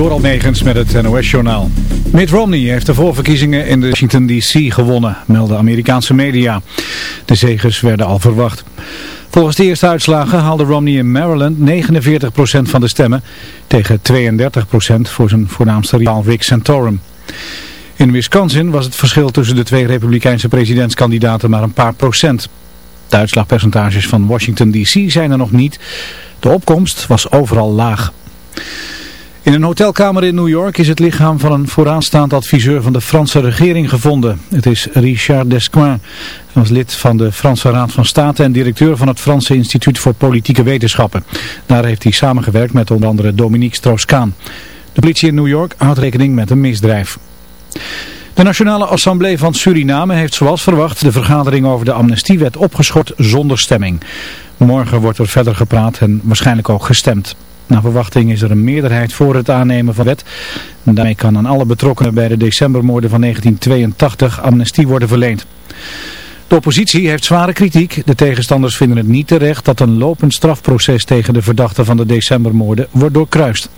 Door Almegens met het NOS-journaal. Mitt Romney heeft de voorverkiezingen in Washington D.C. gewonnen, melden Amerikaanse media. De zegers werden al verwacht. Volgens de eerste uitslagen haalde Romney in Maryland 49% van de stemmen tegen 32% voor zijn voornaamste rivaal Rick Santorum. In Wisconsin was het verschil tussen de twee republikeinse presidentskandidaten maar een paar procent. De uitslagpercentages van Washington D.C. zijn er nog niet. De opkomst was overal laag. In een hotelkamer in New York is het lichaam van een vooraanstaand adviseur van de Franse regering gevonden. Het is Richard Descoings. Hij was lid van de Franse Raad van State en directeur van het Franse Instituut voor Politieke Wetenschappen. Daar heeft hij samengewerkt met onder andere Dominique Strauss-Kaan. De politie in New York houdt rekening met een misdrijf. De Nationale Assemblée van Suriname heeft zoals verwacht de vergadering over de amnestiewet opgeschort zonder stemming. Morgen wordt er verder gepraat en waarschijnlijk ook gestemd. Naar verwachting is er een meerderheid voor het aannemen van wet. En daarmee kan aan alle betrokkenen bij de decembermoorden van 1982 amnestie worden verleend. De oppositie heeft zware kritiek. De tegenstanders vinden het niet terecht dat een lopend strafproces tegen de verdachten van de decembermoorden wordt doorkruist.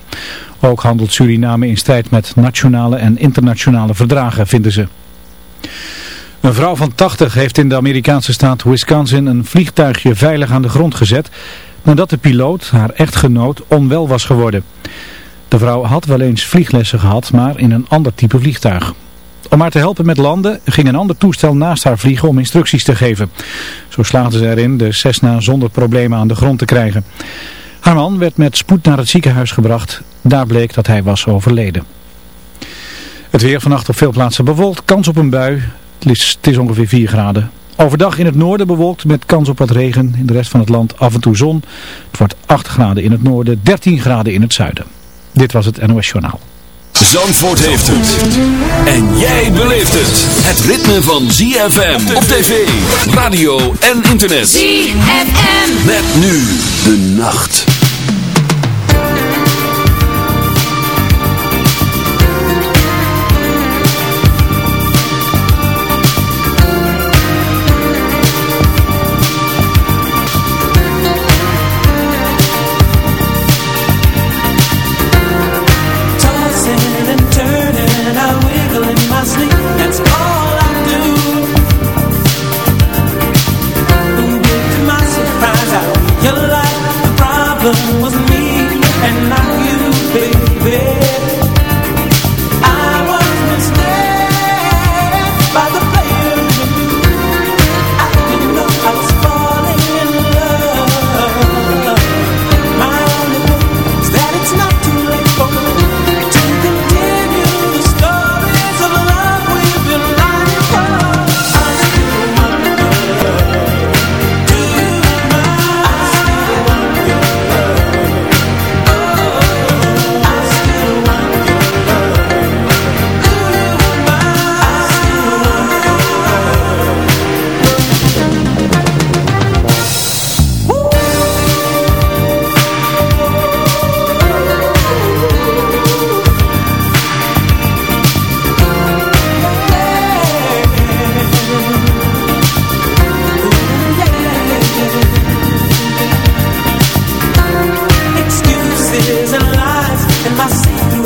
Ook handelt Suriname in strijd met nationale en internationale verdragen, vinden ze. Een vrouw van 80 heeft in de Amerikaanse staat Wisconsin een vliegtuigje veilig aan de grond gezet nadat de piloot, haar echtgenoot, onwel was geworden. De vrouw had wel eens vlieglessen gehad, maar in een ander type vliegtuig. Om haar te helpen met landen ging een ander toestel naast haar vliegen om instructies te geven. Zo slaagden ze erin de Cessna zonder problemen aan de grond te krijgen. Haar man werd met spoed naar het ziekenhuis gebracht. Daar bleek dat hij was overleden. Het weer vannacht op veel plaatsen bewolkt, kans op een bui. Het is, het is ongeveer 4 graden. Overdag in het noorden bewolkt met kans op wat regen. In de rest van het land af en toe zon. Het wordt 8 graden in het noorden, 13 graden in het zuiden. Dit was het NOS Journaal. Zandvoort heeft het. En jij beleeft het. Het ritme van ZFM op tv, radio en internet. ZFM. Met nu de nacht.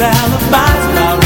alibis.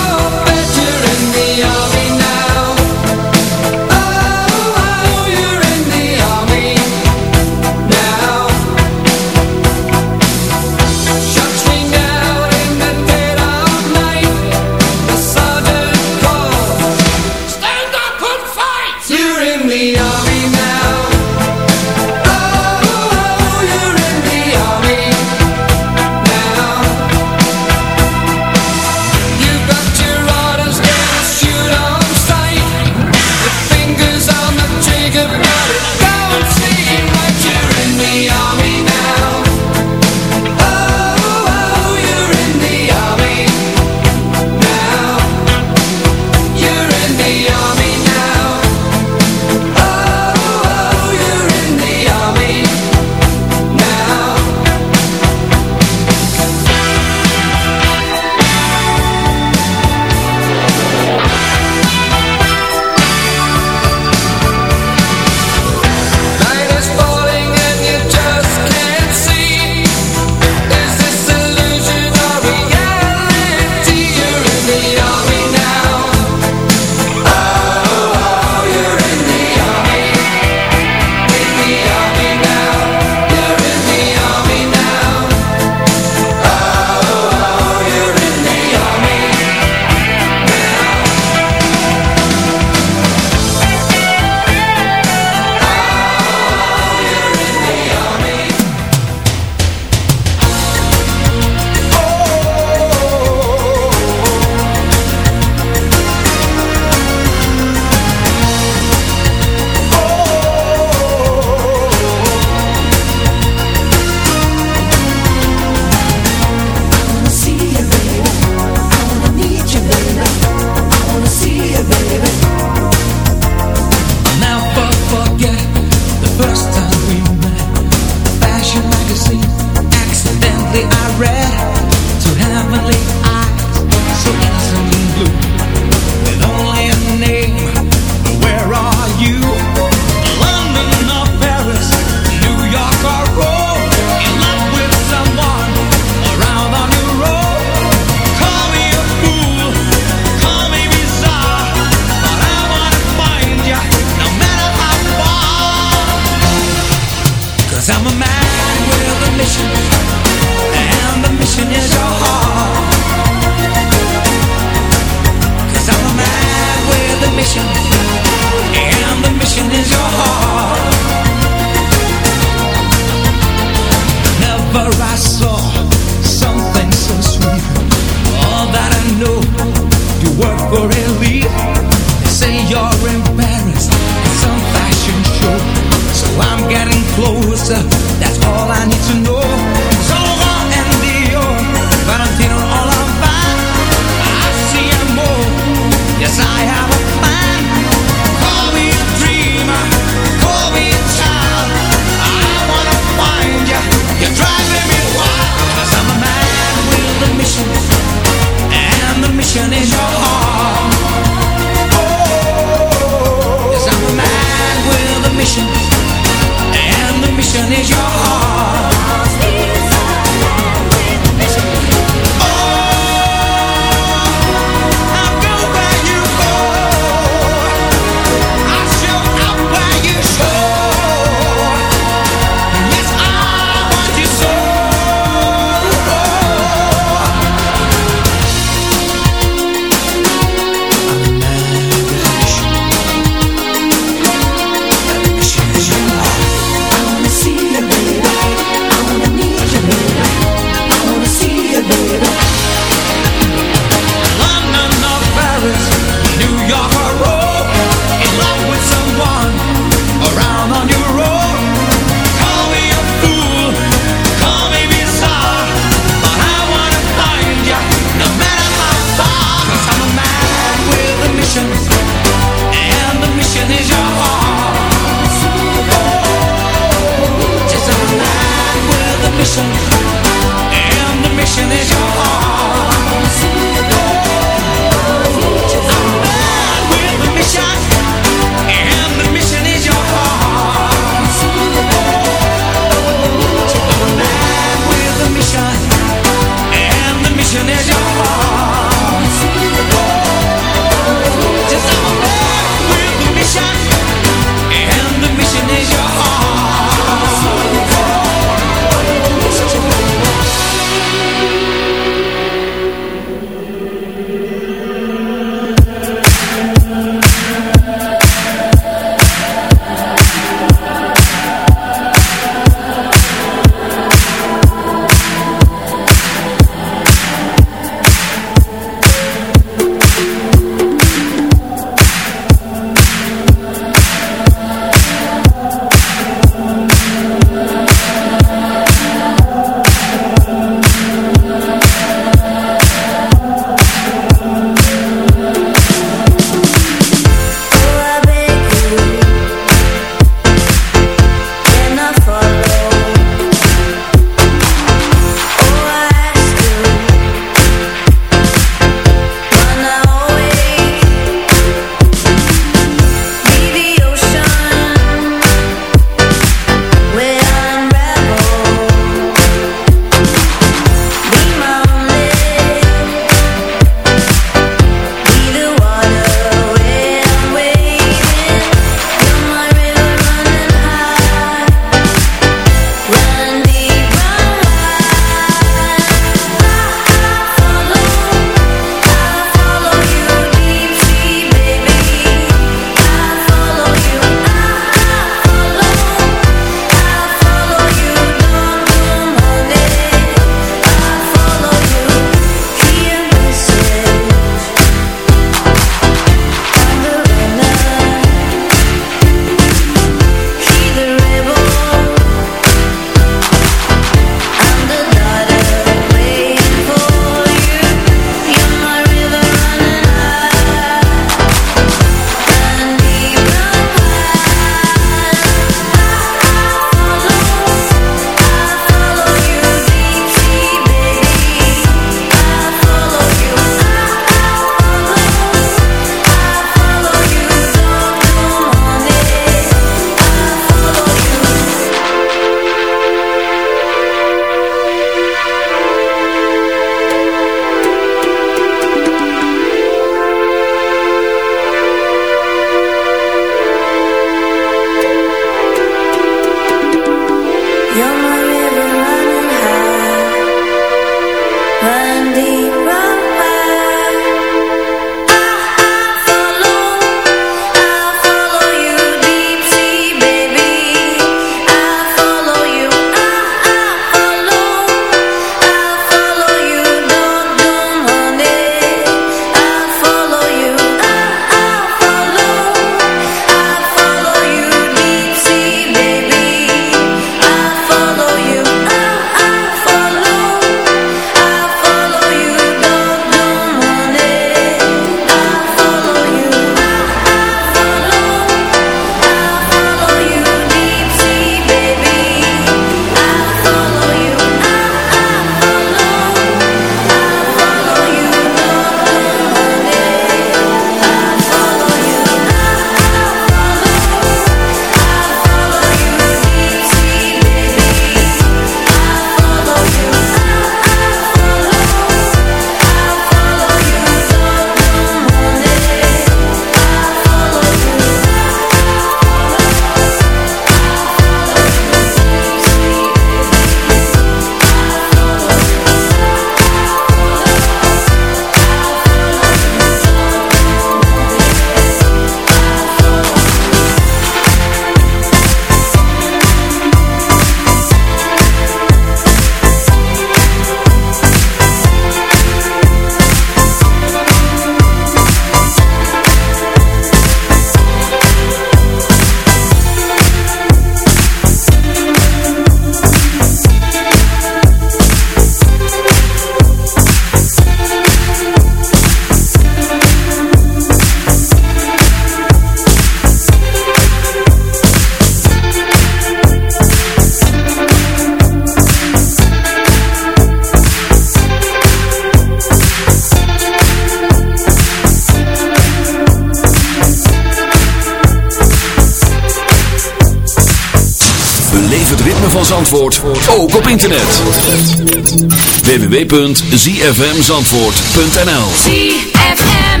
www.zfmzandvoort.nl ZFM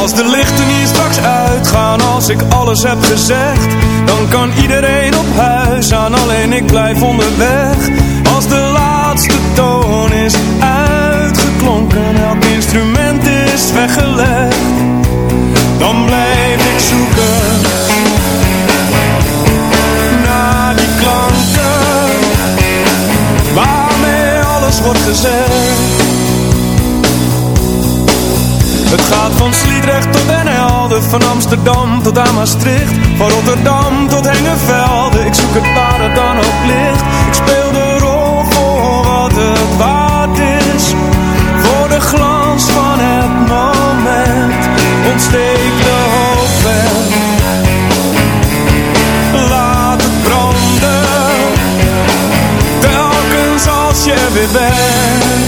Als de lichten hier straks uitgaan, als ik alles heb gezegd Dan kan iedereen op huis aan, alleen ik blijf onderweg Als de laatste toon is uitgeklonken, elk instrument is weggelegd Dan blijf ik zoeken naar die klanken Waarmee alles wordt gezegd het gaat van Sliedrecht tot Den Helder, van Amsterdam tot aan Maastricht, van Rotterdam tot Hengevelde. Ik zoek het waar het dan ook ligt. Ik speel de het waard is, voor de glans van het moment. Ontsteek de hoop weg, laat het branden, telkens als je weer bent.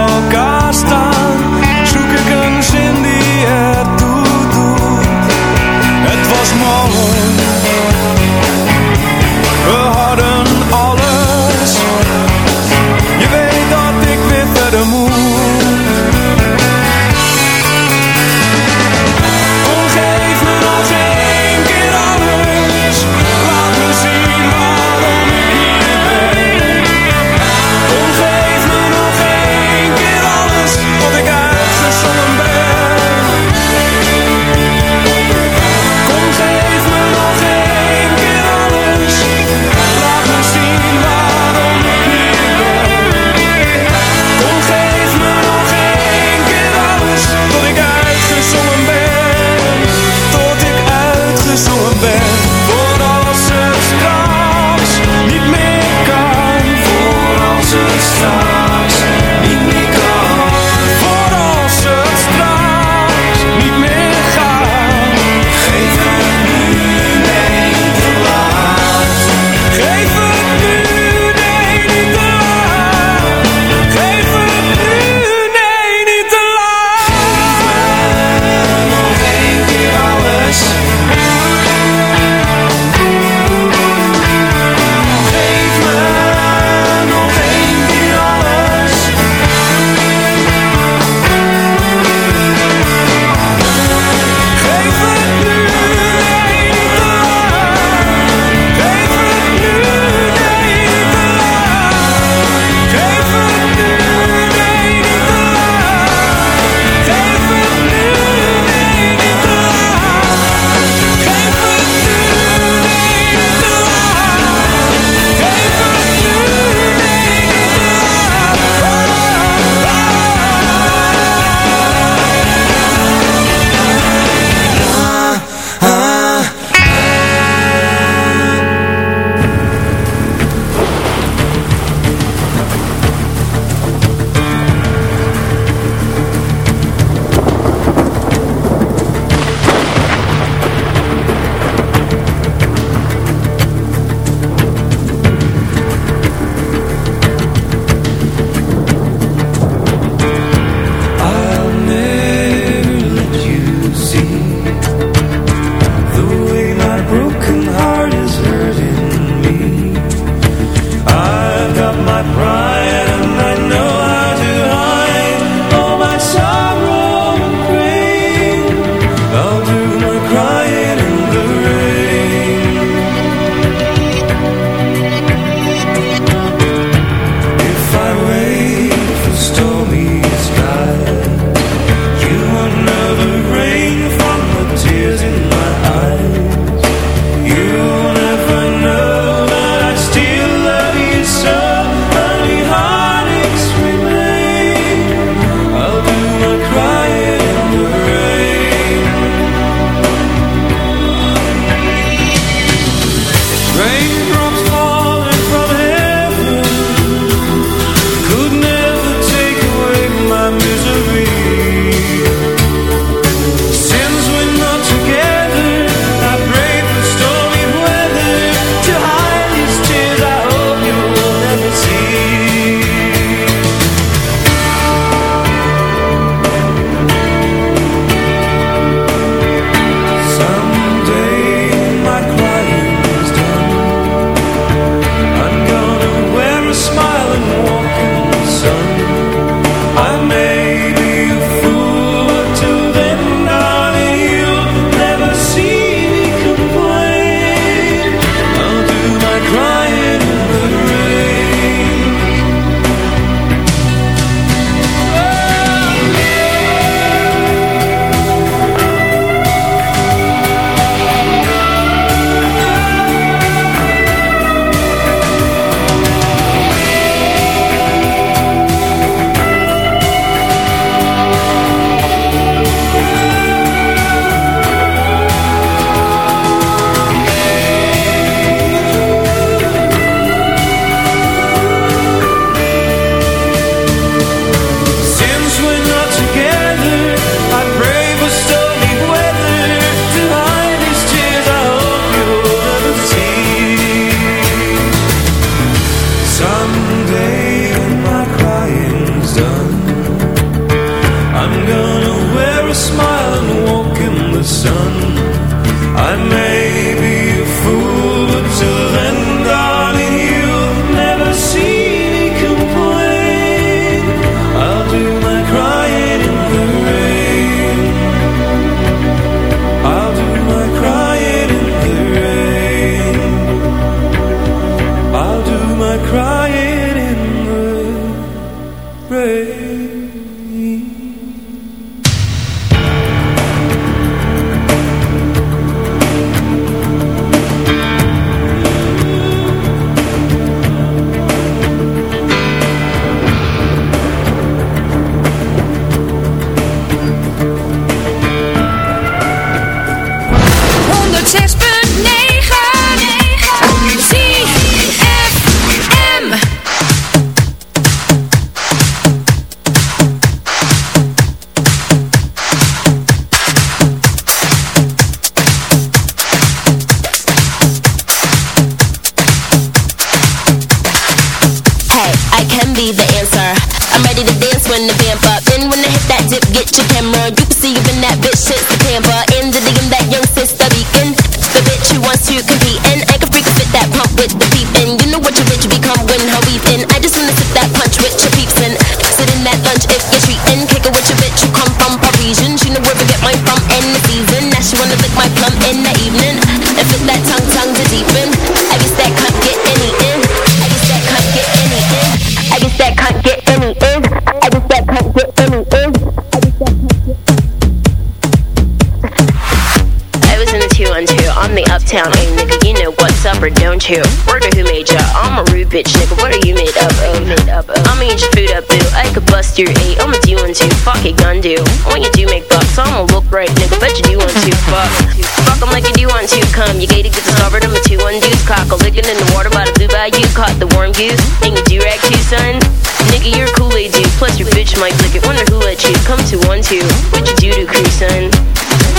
into? What you do to crew, son?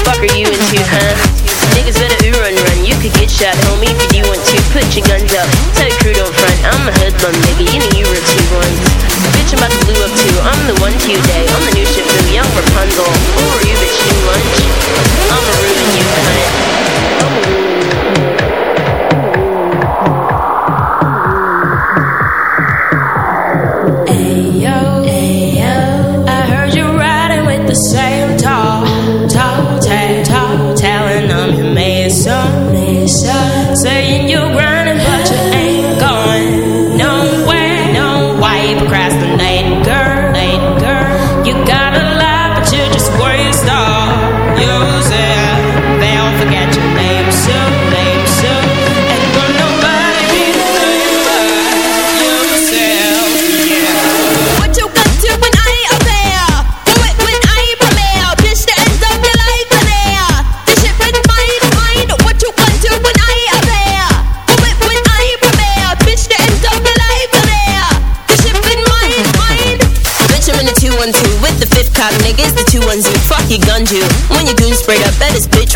Fuck are you into, huh? Niggas better ooh run run. You could get shot, homie, if you do want to. Put your guns up. Tell your crew don't front. I'm a hoodlum, nigga. You know you were two ones. Bitch, I'm about to blue up too. I'm the one to you day. I'm the new ship from young Rapunzel. Who are you, bitch? Too much? I'ma ruin you, cunt. I'ma ruin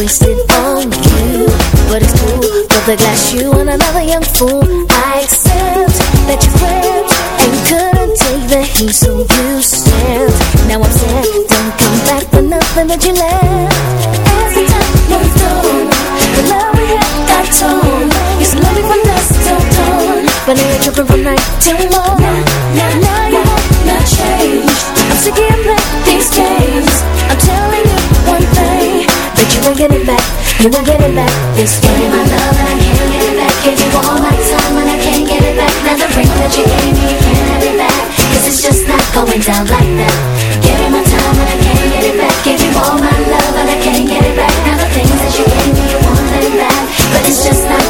wasted on you, but it's cool. Put the glass you and another young fool. I accept that you flipped and couldn't take the heat, so you snapped. Now I'm sad, don't come back for nothing that you left. As the time moved on, the love we had got torn. Used to love me from dusk till dawn, but now you're tripping from night till morn. Now, now you wanna change. I'm sick of playing you ain't getting back this game. My love and I can't get it back. Give you all my time and I can't get it back. Now the ring that you gave me, can't have it back. Cause it's just not going down like that. Give you my time and I can't get it back. Give you all my love and I can't get it back. Now the things that you gave me, you want them back. But it's just not